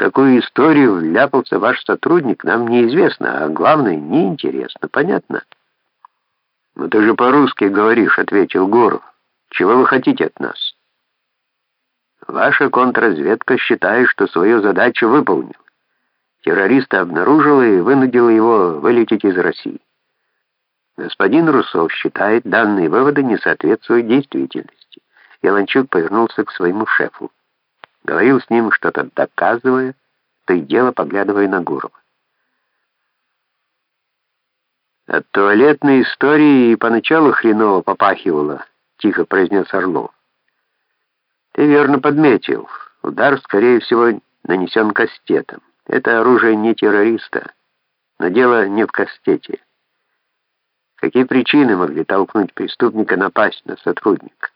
какую историю вляпался ваш сотрудник, нам неизвестно, а главное, неинтересно. Понятно? «Ну ты же по-русски говоришь», — ответил Гуров. «Чего вы хотите от нас?» «Ваша контрразведка считает, что свою задачу выполнила. Террориста обнаружила и вынудила его вылететь из России. Господин Русов считает, данные выводы не соответствуют действительности». Яланчук повернулся к своему шефу. Говорил с ним, что-то доказывая, то и дело поглядывая на Гурова. От туалетной истории и поначалу хреново попахивало, тихо произнес Орлов. Ты верно подметил. Удар, скорее всего, нанесен кастетом. Это оружие не террориста, но дело не в кастете. Какие причины могли толкнуть преступника напасть на сотрудника?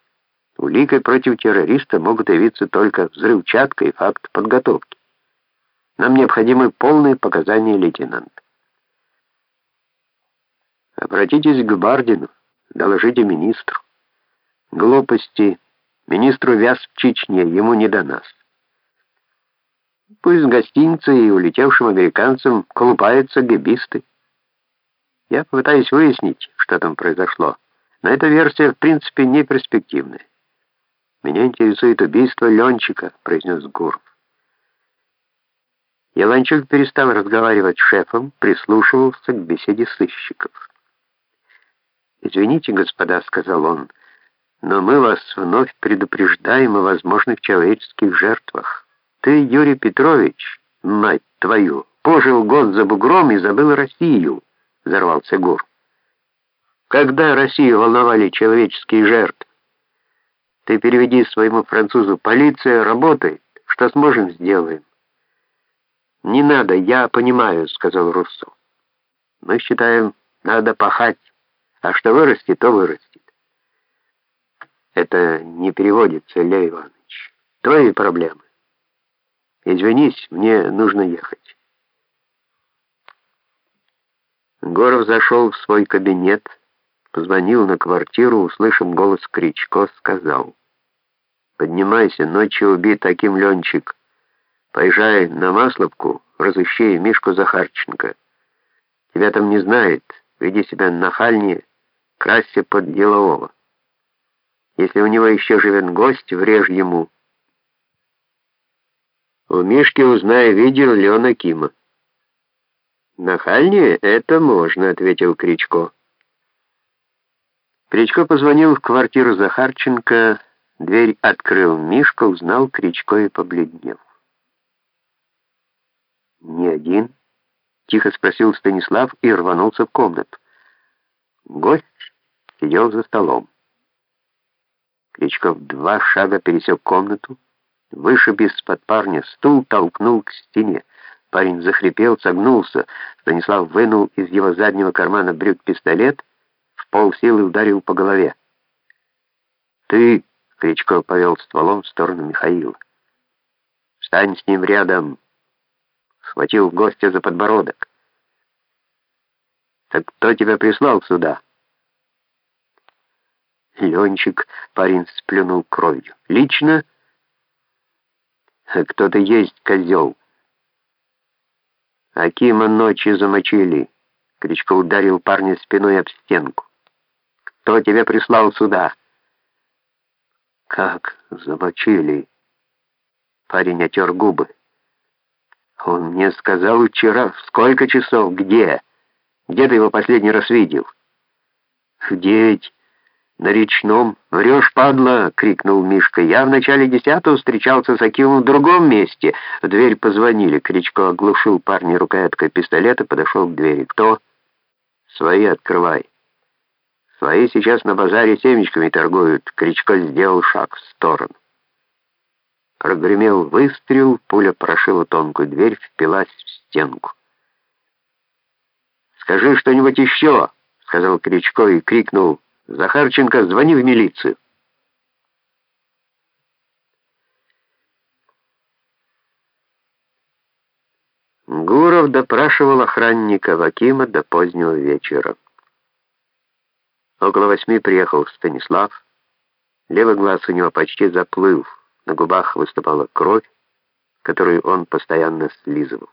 Уликой против террориста могут явиться только взрывчатка и факт подготовки. Нам необходимы полные показания лейтенанта. Обратитесь к Бардину, доложите министру. Глупости. Министру вяз в Чечне, ему не до нас. Пусть в гостинице и улетевшим американцам колупаются гибисты. Я попытаюсь выяснить, что там произошло, но эта версия в принципе не перспективная. «Меня интересует убийство Ленчика», — произнес Гуров. Яланчук перестал разговаривать с шефом, прислушивался к беседе сыщиков. «Извините, господа», — сказал он, — «но мы вас вновь предупреждаем о возможных человеческих жертвах. Ты, Юрий Петрович, мать твою, пожил год за бугром и забыл Россию», — взорвался Гур. «Когда Россию волновали человеческие жертвы? Ты переведи своему французу, полиция работает, что сможем, сделаем». «Не надо, я понимаю», — сказал Руссо. «Мы считаем, надо пахать». А что вырастет, то вырастет. Это не переводится, Илья Иванович. Твои проблемы. Извинись, мне нужно ехать. Горов зашел в свой кабинет, позвонил на квартиру, услышав голос Кричко, сказал. «Поднимайся, ночью убит таким Ленчик. Поезжай на Масловку, разыщи Мишку Захарченко. Тебя там не знает, веди себя нахальнее» красься под делового. Если у него еще живет гость, врежь ему. У Мишки узнай, видел ли он Акима. «Нахальнее это можно», — ответил Кричко. Кричко позвонил в квартиру Захарченко, дверь открыл Мишка, узнал Кричко и побледнел. «Не один?» — тихо спросил Станислав и рванулся в комнату. Гость сидел за столом. Кричков два шага пересек комнату, вышиб из-под парня стул, толкнул к стене. Парень захрипел, согнулся. Станислав вынул из его заднего кармана брюк пистолет, полсилы ударил по голове. «Ты!» — Кричков повел стволом в сторону Михаила. «Встань с ним рядом!» Схватил гостя за подбородок. «Так кто тебя прислал сюда?» Ленчик, парень сплюнул кровью. Лично? Кто-то есть козел. Акима ночью замочили. Кричко ударил парня спиной об стенку. Кто тебя прислал сюда? Как замочили? Парень отер губы. Он мне сказал вчера, сколько часов, где? Где ты его последний раз видел? В девять. «На речном! Врешь, падла!» — крикнул Мишка. «Я в начале десятого встречался с Акимом в другом месте». В дверь позвонили. Кричко оглушил парня рукояткой пистолета, подошел к двери. «Кто?» «Свои открывай». «Свои сейчас на базаре семечками торгуют». Кричко сделал шаг в сторону. Прогремел выстрел, пуля прошила тонкую дверь, впилась в стенку. «Скажи что-нибудь еще!» — сказал Кричко и крикнул Захарченко, звони в милицию. Гуров допрашивал охранника Вакима до позднего вечера. Около восьми приехал Станислав. Левый глаз у него почти заплыл, на губах выступала кровь, которую он постоянно слизывал.